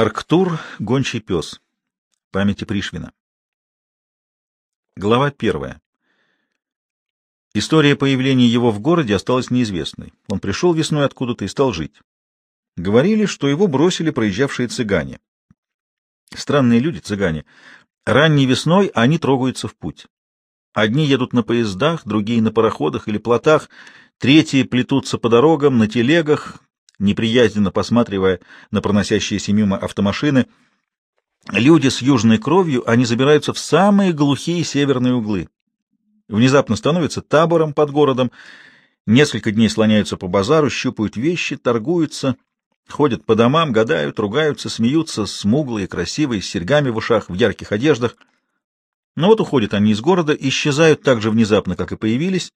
Арктур — гончий пес. Памяти Пришвина. Глава первая. История появления его в городе осталась неизвестной. Он пришел весной откуда-то и стал жить. Говорили, что его бросили проезжавшие цыгане. Странные люди, цыгане. Ранней весной они трогаются в путь. Одни едут на поездах, другие на пароходах или плотах, третьи плетутся по дорогам, на телегах, неприязненно посматривая на проносящиеся мимо автомашины. Люди с южной кровью, они забираются в самые глухие северные углы. Внезапно становятся табором под городом, несколько дней слоняются по базару, щупают вещи, торгуются, ходят по домам, гадают, ругаются, смеются, смуглые, красивые, с серьгами в ушах, в ярких одеждах. Но вот уходят они из города, исчезают так же внезапно, как и появились,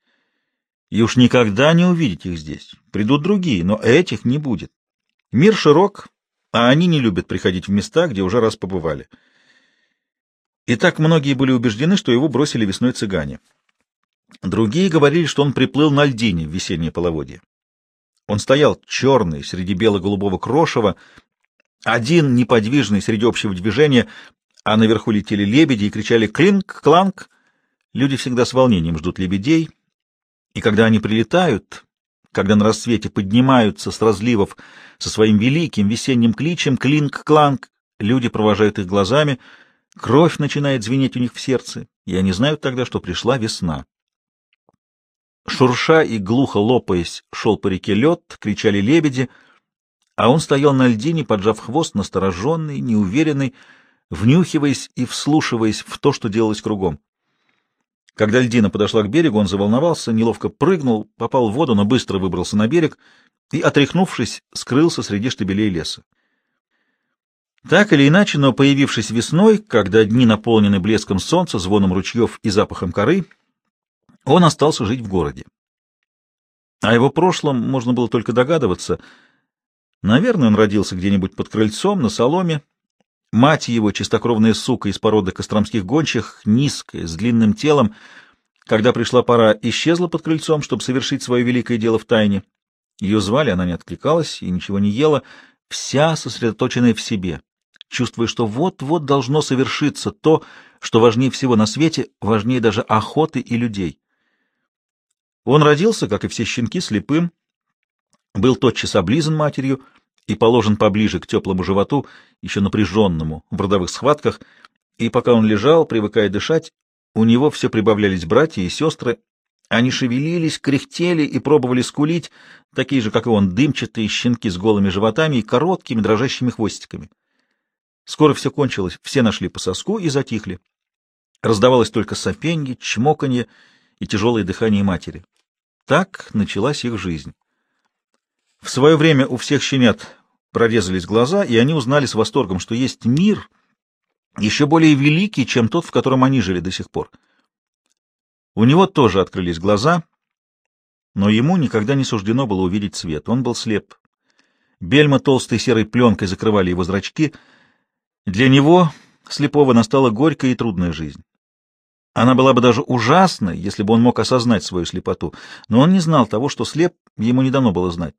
и уж никогда не увидеть их здесь. Придут другие, но этих не будет. Мир широк, а они не любят приходить в места, где уже раз побывали. И так многие были убеждены, что его бросили весной цыгане. Другие говорили, что он приплыл на льдине в весеннее половодье. Он стоял черный среди бело-голубого крошева, один неподвижный среди общего движения, а наверху летели лебеди и кричали «клинк-кланк». Люди всегда с волнением ждут лебедей — и когда они прилетают, когда на рассвете поднимаются с разливов со своим великим весенним кличем «клинк-кланк», люди провожают их глазами, кровь начинает звенеть у них в сердце, и они знают тогда, что пришла весна. Шурша и глухо лопаясь шел по реке лед, кричали лебеди, а он стоял на льдине, поджав хвост, настороженный, неуверенный, внюхиваясь и вслушиваясь в то, что делалось кругом. Когда льдина подошла к берегу, он заволновался, неловко прыгнул, попал в воду, но быстро выбрался на берег и, отряхнувшись, скрылся среди штабелей леса. Так или иначе, но появившись весной, когда дни наполнены блеском солнца, звоном ручьев и запахом коры, он остался жить в городе. О его прошлом можно было только догадываться. Наверное, он родился где-нибудь под крыльцом, на соломе, Мать его, чистокровная сука из породы костромских гончих, низкая, с длинным телом, когда пришла пора, исчезла под крыльцом, чтобы совершить свое великое дело в тайне. Ее звали, она не откликалась и ничего не ела, вся сосредоточенная в себе, чувствуя, что вот-вот должно совершиться то, что важнее всего на свете, важнее даже охоты и людей. Он родился, как и все щенки, слепым, был тотчас облизан матерью, и положен поближе к теплому животу, еще напряженному в родовых схватках, и пока он лежал, привыкая дышать, у него все прибавлялись братья и сестры, они шевелились, кряхтели и пробовали скулить, такие же, как и он, дымчатые щенки с голыми животами и короткими дрожащими хвостиками. Скоро все кончилось, все нашли по соску и затихли. Раздавалось только сопенье, чмоканье и тяжелое дыхание матери. Так началась их жизнь. В свое время у всех щенят прорезались глаза, и они узнали с восторгом, что есть мир еще более великий, чем тот, в котором они жили до сих пор. У него тоже открылись глаза, но ему никогда не суждено было увидеть свет. Он был слеп. Бельма толстой серой пленкой закрывали его зрачки. Для него, слепого, настала горькая и трудная жизнь. Она была бы даже ужасной, если бы он мог осознать свою слепоту, но он не знал того, что слеп ему не дано было знать.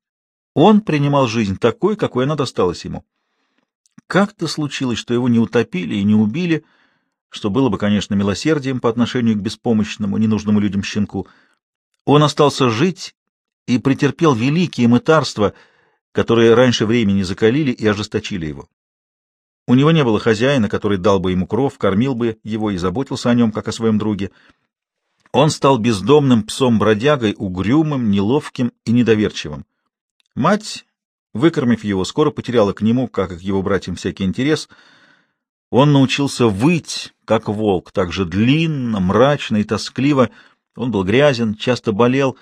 Он принимал жизнь такой, какой она досталась ему. Как-то случилось, что его не утопили и не убили, что было бы, конечно, милосердием по отношению к беспомощному, ненужному людям щенку. Он остался жить и претерпел великие мытарства, которые раньше времени закалили и ожесточили его. У него не было хозяина, который дал бы ему кров, кормил бы его и заботился о нем, как о своем друге. Он стал бездомным псом-бродягой, угрюмым, неловким и недоверчивым. Мать, выкормив его, скоро потеряла к нему, как и к его братьям, всякий интерес. Он научился выть, как волк, так же длинно, мрачно и тоскливо. Он был грязен, часто болел,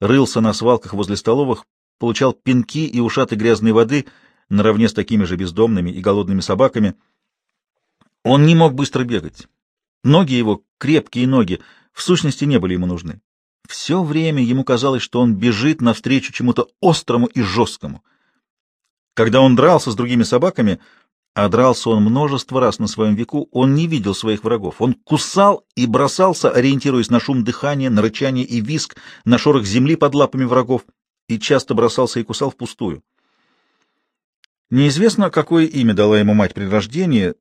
рылся на свалках возле столовых, получал пинки и ушаты грязной воды наравне с такими же бездомными и голодными собаками. Он не мог быстро бегать. Ноги его, крепкие ноги, в сущности не были ему нужны. Все время ему казалось, что он бежит навстречу чему-то острому и жесткому. Когда он дрался с другими собаками, а дрался он множество раз на своем веку, он не видел своих врагов. Он кусал и бросался, ориентируясь на шум дыхания, на рычание и виск, на шорох земли под лапами врагов, и часто бросался и кусал впустую. Неизвестно, какое имя дала ему мать при рождении,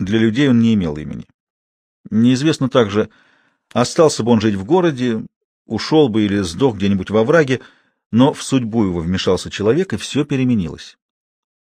для людей он не имел имени. Неизвестно также, остался бы он жить в городе, ушел бы или сдох где-нибудь во враге, но в судьбу его вмешался человек, и все переменилось.